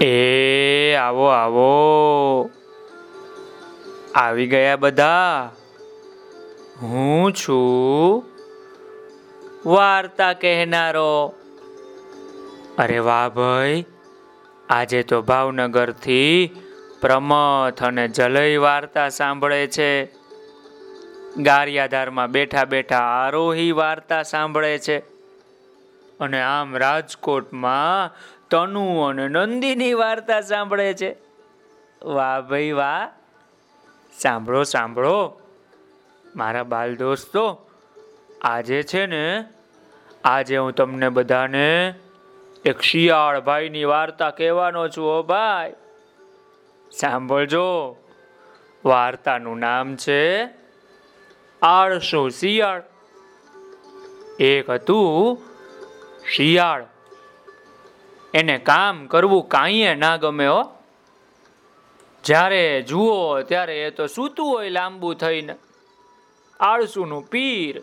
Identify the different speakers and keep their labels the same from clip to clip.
Speaker 1: એ, આવો આવો. આવી ગયા બધા. હું છું વાર્તા કહેનારો. અરે વાહ ભાઈ, આજે તો ભાવનગરથી પ્રમથ અને જલય વાર્તા સાંભળે છે. ગારિયાધારમાં બેઠા બેઠા આરોહી વાર્તા સાંભળે છે. અને આમ રાજકોટમાં તનુ અને નંદીની વાર્તા સાંભળે છે. વાહ ભાઈ વાહ. સાંભળો સાંભળો. મારા બાલ દોસ્તો, આજે છે ને, આજે હું તમને બધાને એક શિયાળ ભાઈની વાર્તા કહેવાનો છું ભાઈ. સાંભળજો. વાર્તાનું નામ છે આળસો શિયાળ. એક હતું શિયાળ. એને કામ કરવું કાંઈએ ના ગમે હો. જ્યારે જુઓ ત્યારે એ તો સૂતું હોય લાંબુ થઈને. આળસુનું પીર.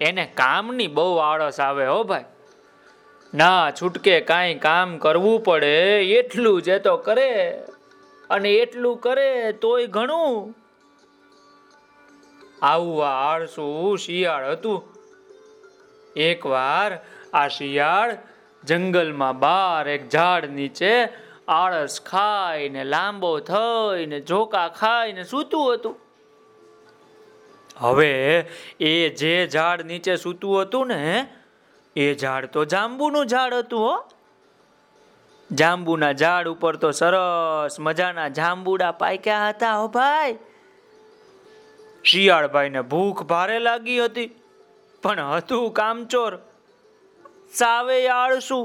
Speaker 1: એને કામની બહુ આળસ આવે હો ભાઈ. ના છૂટકે કાંઈ કામ કરવું પડે, એટલું જ તો કરે અને એટલું કરે તોય ઘણું. આવું આ આળસુ શિયાળ હતું. એકવાર આ શિયાળ જંગલમાં બાર એક ઝાડ નીચે આળસ ખાઈને, લાંબો થઈને, ઝોકા ખાઈને સૂતું હતું. હવે એ જે ઝાડ નીચે સૂતું હતું ને, એ ઝાડ તો જાંબુનું ઝાડ હતું હો. જાંબુના ઝાડ ઉપર તો સરસ મજાના જાંબુડા પાક્યા હતા હો ભાઈ. શિયાળભાઈને ભૂખ ભારે લાગી હતી, પણ હતું કામચોર. સાવે આળસુ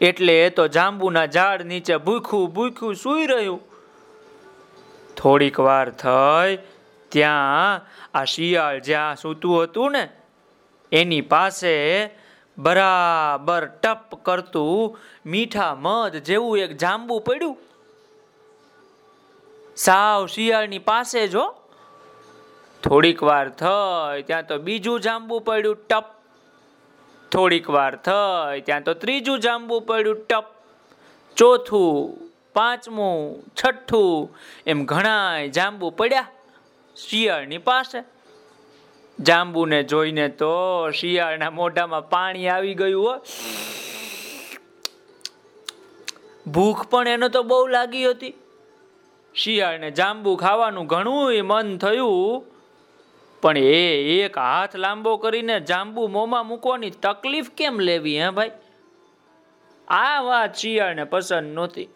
Speaker 1: એટલે તો જાંબુના ઝાડ નીચે ભૂખ્યું ભૂખ્યું સૂઈ રહ્યું. થોડીક વાર થઈ ત્યાં આ શિયાળ જ્યાં સૂતું હતું ને, એની પાસે બરાબર ટપ કરતું મીઠા મધ જેવું એક જાંબુ પડ્યું. સાવ શિયાળની પાસે જો થોડીક વાર થઈ ત્યાં તો બીજું જાંબુ પડ્યું, ટપ થોડીક વાર થઈ, ત્યાં તો ત્રીજું જાંબુ પડ્યું, ટપ. ચોથું, પાંચમું, છઠ્ઠું, એમ ઘણા જાંબુ પડ્યા શિયાળની પાસે. જાંબુને જોઈને તો શિયાળના મોઢામાં પાણી આવી ગયું હો. ભૂખ પણ એનો તો બહુ લાગી હતી. શિયાળને જાંબુ ખાવાનું ઘણું મન થયું. પણ એ એક હાથ લાંબો કરીને જાંબુ મોંમાં મૂકવાની તકલીફ કેમ લેવી, હે ભાઈ? આ વાત શિયાળને પસંદ નહોતી.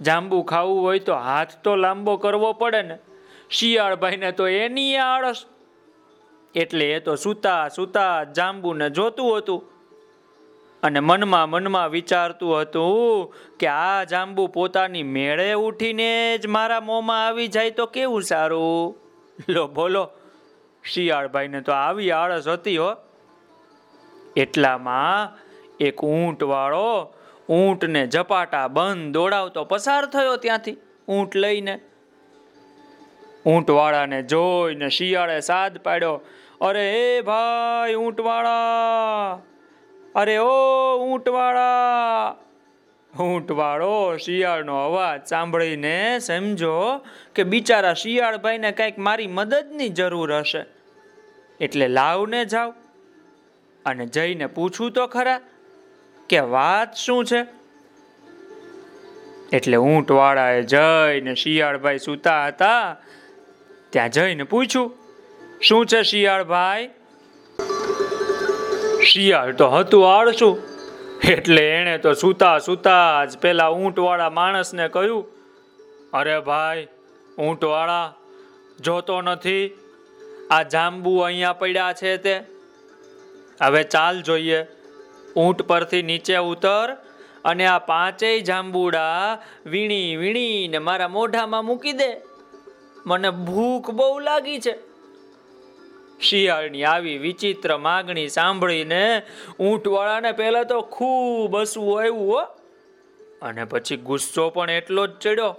Speaker 1: જાંબુ ખાવું હોય તો હાથ તો લાંબો કરવો પડે ને. શિયાળભાઈને તો એની આળસ. એટલે એ તો સૂતા સૂતા જાંબુને જોતું હતું. અને મનમાં મનમાં વિચારતું હતું કે આ જાંબુ પોતાની મેળે ઉઠીને જ મારા મોંમાં આવી જાય તો કેવું સારું? લો, બોલો. શિયાળભાઈને તો આવી આળસ હતી હો. એટલામાં એક ઊંટ વાળો ઊંટને ઝપાટા બંધ દોડાવતો પસાર થયો ત્યાંથી, ઊંટ લઈને. ઊંટવાળાને જોઈને શિયાળે સાદ પાડ્યો, અરે એ ભાઈ ઊંટવાળા, અરે ઓ ઊંટવાળા ઊંટવાળો શિયાળનો અવાજ સાંભળીને સમજો કે બિચારા શિયાળભાઈને કંઈક મારી મદદની જરૂર હશે. એટલે લાવને જાવ અને જઈને પૂછું તો ખરા કે વાત શું છે? એટલે ઊંટવાળાએ જઈને શિયાળભાઈ સૂતા હતા. ત્યાં જઈને પૂછ્યું, શું છે શિયાળભાઈ? શિયાળ તો હતું આળસું. એટલે એણે તો સૂતા સૂતા જ પેલા ઊંટવાળા માણસને કહ્યું, અરે ભાઈ, ઊંટવાળા, જોતો નથી. આ જાંબુ અહીંયા પડ્યા છે તે. હવે ચાલ જોઈએ. ઊંટ પરથી નીચે ઉતર અને આ પાંચેય જાંબુડા વીણી વીણીને મારા મોઢામાં મૂકી દે. મને ભૂખ બહુ લાગી છે. શિયાળની આવી વિચિત્ર માગણી સાંભળીને ઊંટવાળાને પહેલા તો ખૂબ હસવું આવ્યું હો. અને પછી ગુસ્સો પણ એટલો જ ચડ્યો.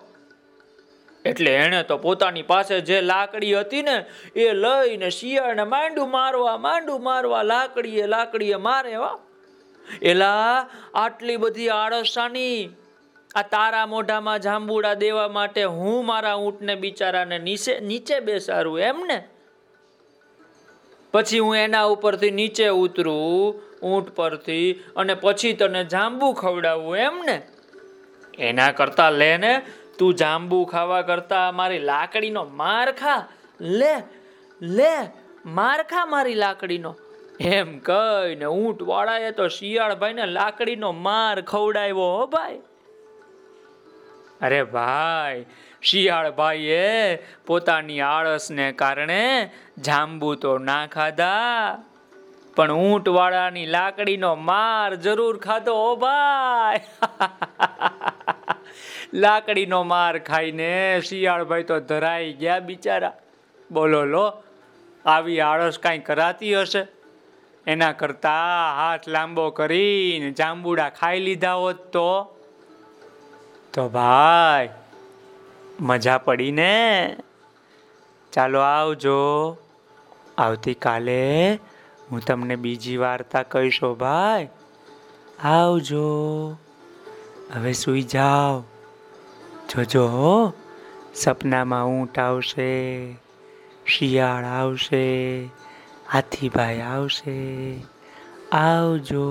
Speaker 1: એટલે એણે તો પોતાની પાસે જે લાકડી હતી ને, એ લઈને શિયાળને માંડું મારવા માંડું મારવા લાકડીએ લાકડીએ મારે હો. એલા, આટલી બધી આળસાની, આ તારા મોઢામાં જાંબુડા દેવા માટે હું મારા ઊંટને બિચારાને નીચે નીચે બેસારું એમ ને? પછી હું એના ઉપરથી નીચે ઉતરું, ઊંટ પરથી, અને પછી તને જાંબુ ખવડાવું, એમ ને? એના કરતા લે ને, તું જાંબુ ખાવા કરતા મારી લાકડીનો માર ખા. લે લે, માર ખા મારી લાકડીનો. એમ કહીને ઊંટ વાળાએ તો શિયાળભાઈને લાકડીનો માર ખવડાવ્યો હો ભાઈ. અરે ભાઈ, શિયાળભાઈએ પોતાની આળસને કારણે જાંબુ તો ના ખાધા. પણ ઊંટ વાળાની લાકડીનો માર જરૂર ખાધો, ઓ ભાઈ. લાકડીનો માર ખાઈને શિયાળભાઈ તો ધરાઈ ગયા બિચારા. બોલો લો, આવી આળસ કાંઈ કરાતી હશે? એના કરતા હાથ લાંબો કરીને જાંબુડા ખાઈ લીધા હોત તો? તો ભાઈ, મજા પડી ને? ચાલો આવજો. આવતીકાલે હું તમને બીજી વાર્તા કહીશો ભાઈ. આવજો. હવે સૂઈ જાઓ. જોજો સપનામાં ઊંટ આવશે, શિયાળ આવશે, હાથીભાઈ આવશે. આવજો.